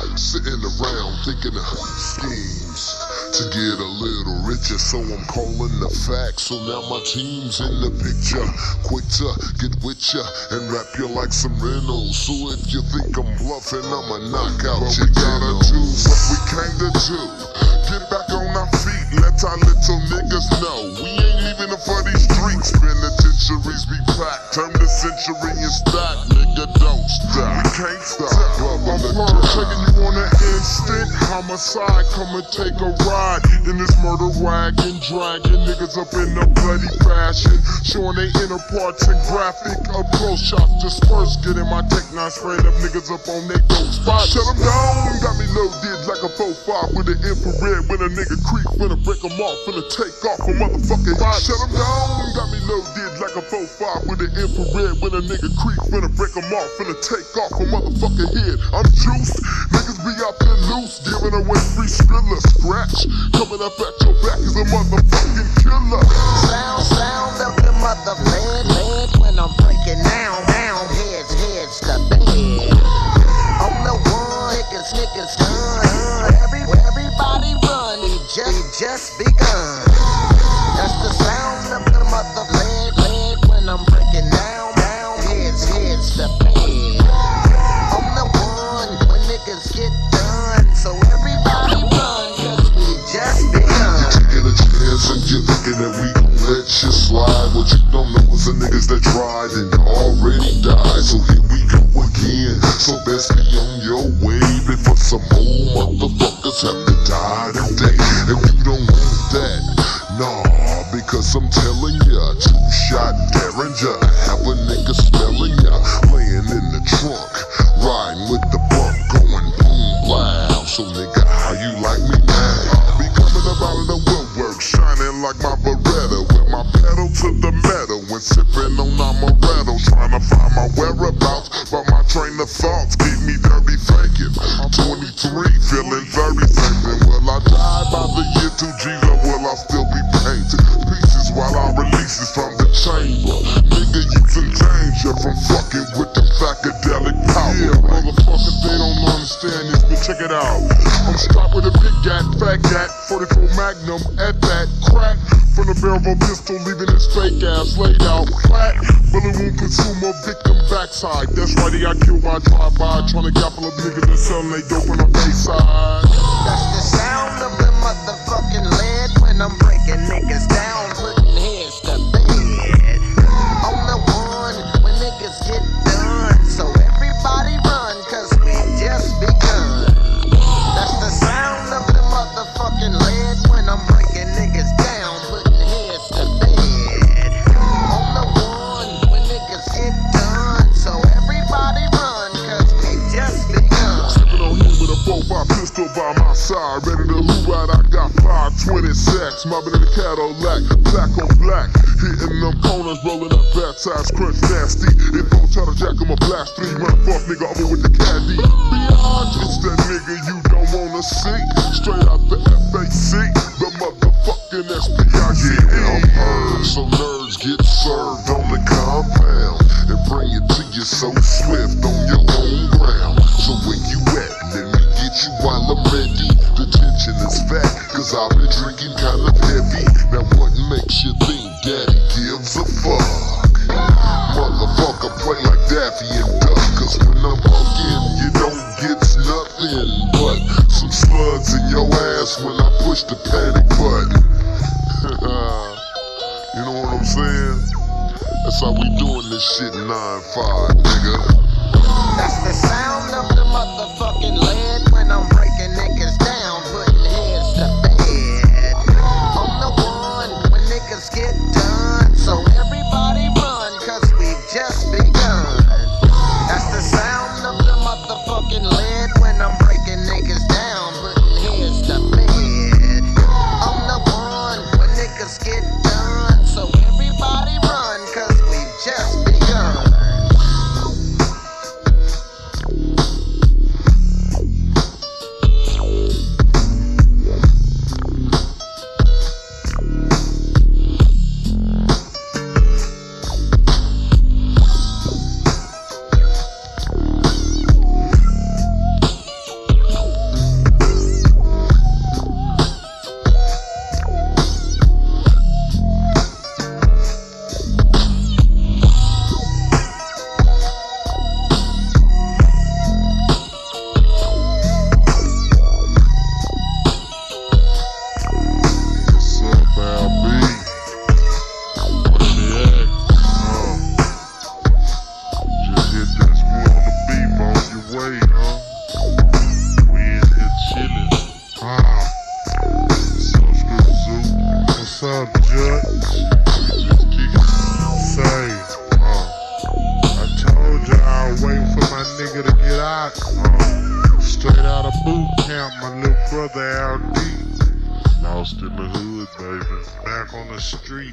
Sitting around thinking of schemes to get a little richer, so I'm calling the facts. So now my team's in the picture. Quick to get with ya and wrap you like some Reynolds. So if you think I'm bluffing, I'ma knock out But your we gotta do what we came to do. Get back on our feet, let our little niggas know. We ain't leaving it for these streets. Penitentiaries be packed. Turn the century and stack, nigga, don't stop. We can't stop. I'm firm, taking you on an instant homicide. Come and take a ride in this murder wagon, dragging niggas up in a bloody fashion. Showing they inner parts in graphic approach shots dispersed. Getting my tech nine spraying up niggas up on their dope spot. Shut 'em down, got me loaded like a 4-5 with an infrared. When a nigga creep, finna break 'em off, finna take off a motherfucking body. Shut 'em down, got me loaded like a 4-5 with an infrared. When a nigga creep, finna break 'em off, finna take off a motherfucking head. I'm juiced, niggas be out there loose, giving away free spiller scratch. Coming up at your back is a motherfucking killer. Sound, sound of the mother lead, lead when I'm breaking down, down, heads, heads to bed. On the one, niggas, niggas done. Every, everybody run, we just, we just begun. Don't know is the niggas that tried and already died. So here we go again. So best be on your way before some more motherfuckers have to die today. And we don't want that. Nah, because I'm telling ya, two shot Derringer. Have a nigga smelling ya, laying in the trunk, riding with the bump, going boom, wow. So nigga, how you like me now? Be coming up out of the woodwork, shining like my Beretta, my pedal to the metal, when sipping on amaretto, trying to find my whereabouts, but my train of thoughts keep me dirty thinking. 23, feeling very thinking. Fat gat, 44 Magnum at that crack. From the barrel of a pistol, leaving his fake ass laid out flat. Bullet wound consume a victim backside. That's why he got killed by drive-by. Trying to gapple up niggas and selling they dope on the bayside. Side. Ready to out, I got 520 sacks. Mobbing in the Cadillac, black on black. Hitting them corners, rolling up bad size, crunch nasty. If don't try to jack, I'ma blast three. Run off, nigga, over with the caddy. It's that nigga you don't wanna see. Straight out the FAC, the motherfucking SPIC. Yeah, I'm heard, so nerds get served on the compound and bring it to you so swift on your own ground. So where you at? Let me get you while I'm ready. The tension is fat, cause I've been drinking kind of heavy. Now what makes you think daddy gives a fuck? Motherfucker, play like Daffy and Duck, cause when I'm fucking, you don't get nothing but some slugs in your ass when I push the panic button. you know what I'm saying? That's how we doing this shit 9-5, nigga. That's the sound when was waiting for my nigga to get out. Uh, straight out of boot camp, my little brother out LD. Lost in the hood, baby. Back on the street.